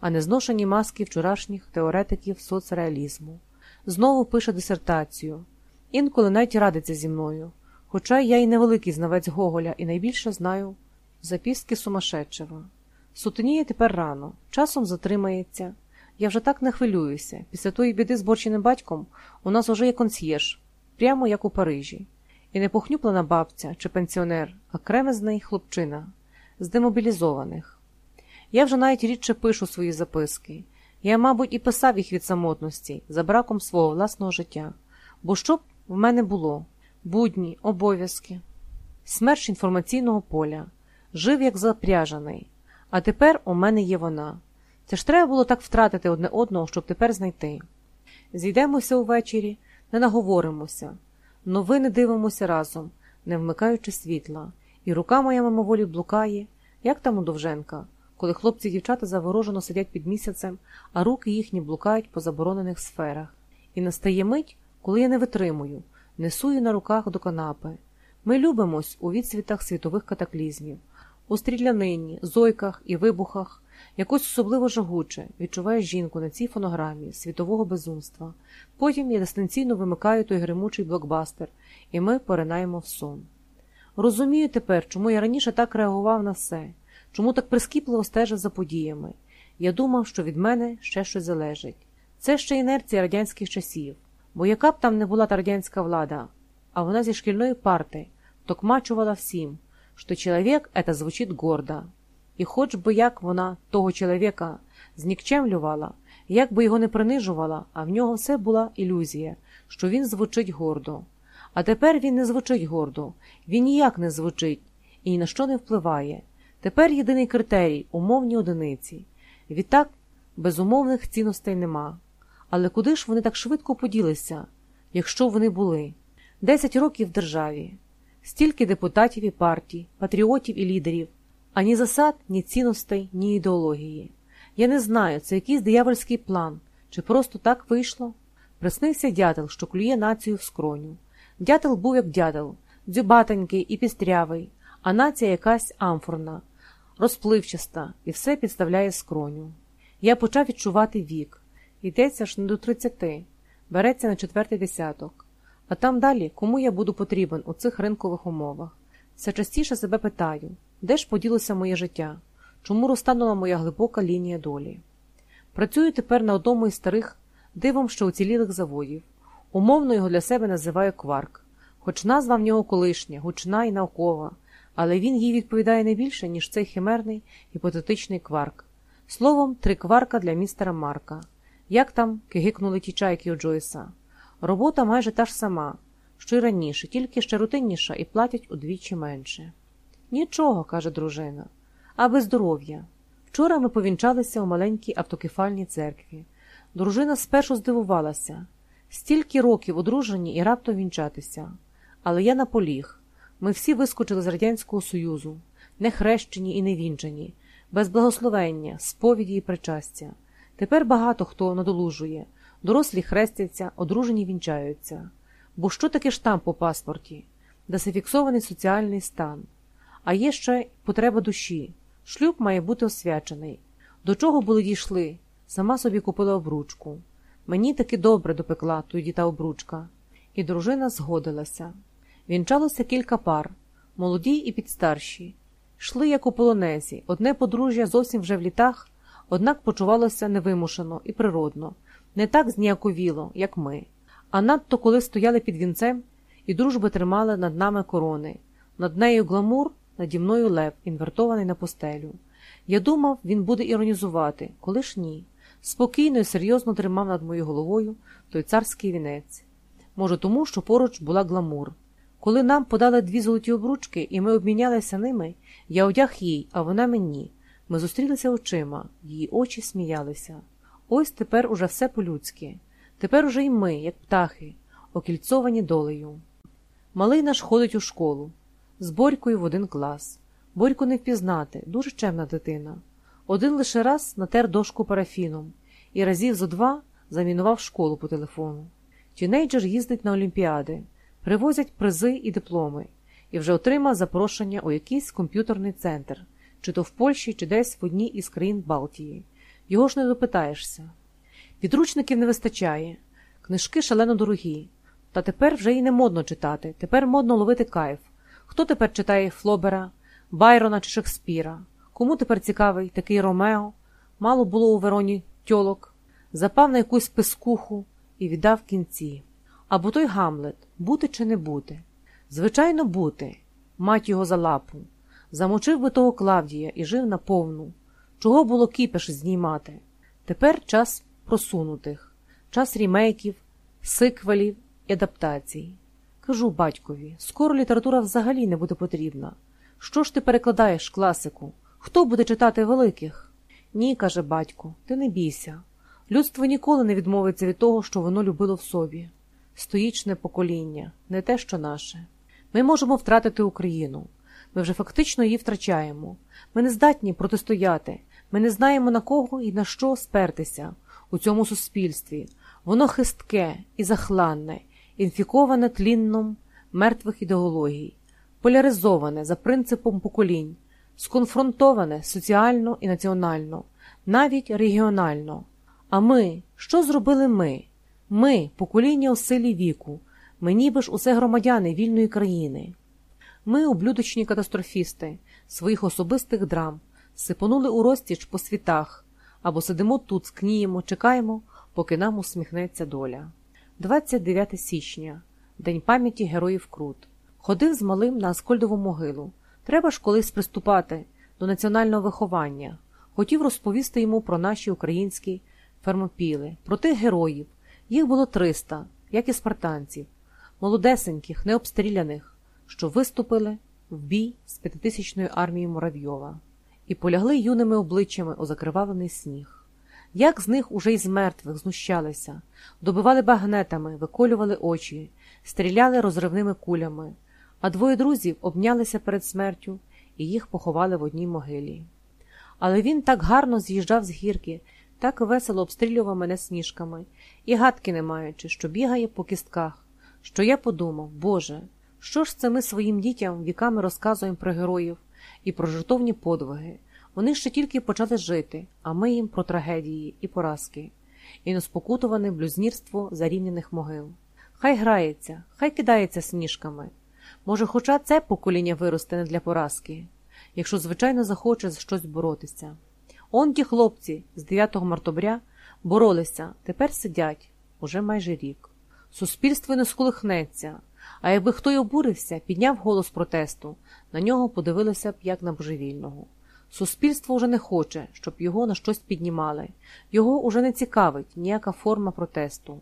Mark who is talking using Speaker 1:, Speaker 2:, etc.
Speaker 1: а не зношені маски вчорашніх теоретиків соцреалізму. Знову пише дисертацію. Інколи навіть радиться зі мною. Хоча я й невеликий знавець Гоголя і найбільше знаю записки сумасшедшого. Сутеніє тепер рано, часом затримається. Я вже так не хвилююся. Після тої біди з борченим батьком у нас уже є консьєрж, прямо як у Парижі. І не похнюплена бабця чи пенсіонер, а кремезний хлопчина з демобілізованих. Я вже навіть рідше пишу свої записки. Я, мабуть, і писав їх від самотності, за браком свого власного життя. Бо що б в мене було? Будні, обов'язки, смерч інформаційного поля, жив як запряжений. А тепер у мене є вона. Це ж треба було так втратити одне одного, щоб тепер знайти. Зійдемося увечері, не наговоримося, новини дивимося разом, не вмикаючи світла, і рука моя мимоволі блукає, як там у Довженка, коли хлопці і дівчата заворожено сидять під місяцем, а руки їхні блукають по заборонених сферах. І настає мить, коли я не витримую, несую на руках до канапи. Ми любимось у відсвітах світових катаклізмів, у стрілянині, зойках і вибухах. Якось особливо жагуче відчуває жінку на цій фонограмі світового безумства. Потім я дистанційно вимикаю той гримучий блокбастер, і ми поринаємо в сон. Розумію тепер, чому я раніше так реагував на все, чому так прискіпливо стежив за подіями. Я думав, що від мене ще щось залежить. Це ще інерція радянських часів, бо яка б там не була та радянська влада, а вона зі шкільної парти токмачувала всім, що чоловік – це звучить гордо. І хоч би як вона того чоловіка знікчемлювала, як би його не принижувала, а в нього все була ілюзія, що він звучить гордо. А тепер він не звучить гордо, він ніяк не звучить і ні на що не впливає. Тепер єдиний критерій умовні одиниці. Відтак безумовних цінностей нема. Але куди ж вони так швидко поділися, якщо вони були? Десять років в державі, стільки депутатів і партій, патріотів і лідерів, ані засад, ні цінностей, ні ідеології. Я не знаю, це якийсь диявольський план, чи просто так вийшло. Приснився дятел, що клює націю в скроню. Дятел був як дятел, дзюбатенький і пістрявий, а нація якась амфорна, розпливчаста і все підставляє скроню. Я почав відчувати вік. Йдеться ж не до тридцяти, береться на четвертий десяток. А там далі кому я буду потрібен у цих ринкових умовах. Все частіше себе питаю, де ж поділося моє життя, чому розтанула моя глибока лінія долі. Працюю тепер на одному із старих дивом, що уцілілих заводів. Умовно його для себе називаю кварк, хоч назва в нього колишня, гучна і наукова, але він їй відповідає не більше, ніж цей химерний гіпотетичний кварк. Словом, три кварка для містера Марка. Як там кигикнули ті чайки у Джойса. Робота майже та ж сама, що й раніше, тільки ще рутинніша і платять удвічі менше. Нічого, каже дружина, аби здоров'я. Вчора ми повінчалися у маленькій автокефальній церкві. Дружина спершу здивувалася стільки років одружені і раптом вінчатися. Але я наполіг. Ми всі вискочили з Радянського Союзу, не хрещені і не вінчені, без благословення, сповіді і причастя. Тепер багато хто надолужує, дорослі хрестяться, одружені вінчаються. Бо що таке штамп у паспорті? де зафіксований соціальний стан. А є ще потреба душі. Шлюб має бути освячений. До чого були дійшли? Сама собі купила обручку. Мені таки добре допекла тоді та обручка. І дружина згодилася. Вінчалося кілька пар, молоді і підстарші. Йшли, як у полонезі, одне подружжя зовсім вже в літах, однак почувалося невимушено і природно, не так зніяковіло, як ми. А надто коли стояли під вінцем, і дружби тримали над нами корони, над нею гламур, наді мною лев, інвертований на постелю. Я думав, він буде іронізувати, коли ж ні. Спокійно і серйозно тримав над моєю головою той царський вінець. Може, тому, що поруч була гламур. Коли нам подали дві золоті обручки, і ми обмінялися ними, я одяг їй, а вона мені. Ми зустрілися очима, її очі сміялися. Ось тепер уже все по-людськи. Тепер уже й ми, як птахи, окільцовані долею. Малий наш ходить у школу, з Борькою в один клас. Борьку не впізнати, дуже чемна дитина. Один лише раз натер дошку парафіном і разів зо два замінував школу по телефону. Тінейджер їздить на олімпіади, привозять призи і дипломи, і вже отримав запрошення у якийсь комп'ютерний центр, чи то в Польщі, чи десь в одній із країн Балтії. Його ж не допитаєшся. Підручників не вистачає, книжки шалено дорогі. Та тепер вже й не модно читати, тепер модно ловити кайф. Хто тепер читає Флобера, Байрона чи Шекспіра? Кому тепер цікавий такий Ромео? Мало було у Вероні тьолок, запав на якусь пискуху і віддав кінці. Або той Гамлет бути чи не бути? Звичайно, бути, мать його за лапу. Замочив би того Клавдія і жив наповну. Чого було кіпеш знімати? Тепер час просунутих, час рімейків, сиквелів і адаптацій. Кажу батькові, скоро література взагалі не буде потрібна. Що ж ти перекладаєш класику? Хто буде читати великих? Ні, каже батько, ти не бійся. Людство ніколи не відмовиться від того, що воно любило в собі. Стоїчне покоління, не те, що наше. Ми можемо втратити Україну. Ми вже фактично її втрачаємо. Ми не здатні протистояти. Ми не знаємо на кого і на що спертися у цьому суспільстві. Воно хистке і захланне, інфіковане тлінном мертвих ідеологій, поляризоване за принципом поколінь, сконфронтоване соціально і національно, навіть регіонально. А ми, що зробили ми? Ми, покоління у силі віку, ми ніби ж усе громадяни вільної країни. Ми, ублюдочні катастрофісти, своїх особистих драм, сипонули у розтіч по світах, або сидимо тут, скніємо, чекаємо, поки нам усміхнеться доля. 29 січня, День пам'яті героїв Крут. Ходив з малим на Аскольдову могилу. Треба ж колись приступати до національного виховання. Хотів розповісти йому про наші українські фермопіли, про тих героїв. Їх було 300, як і спартанців, молодесеньких, необстріляних, що виступили в бій з п'ятитисячною армією Муравйова і полягли юними обличчями у закривавлений сніг. Як з них уже й з мертвих знущалися, добивали багнетами, виколювали очі, стріляли розривними кулями, а двоє друзів обнялися перед смертю і їх поховали в одній могилі. Але він так гарно з'їжджав з гірки, так весело обстрілював мене сніжками, і гадки не маючи, що бігає по кістках, що я подумав, Боже, що ж це ми своїм дітям віками розказуємо про героїв і про жертовні подвиги. Вони ще тільки почали жити, а ми їм про трагедії і поразки, і неспокутуване блюзнірство зарівняних могил. Хай грається, хай кидається сніжками. Може, хоча це покоління виросте не для поразки, якщо, звичайно, захоче за щось боротися. Он ті хлопці з 9 мартобря боролися, тепер сидять уже майже рік. Суспільство не сколихнеться, а якби хто й обурився, підняв голос протесту, на нього подивилися б як на божевільного. Суспільство вже не хоче, щоб його на щось піднімали, його уже не цікавить ніяка форма протесту.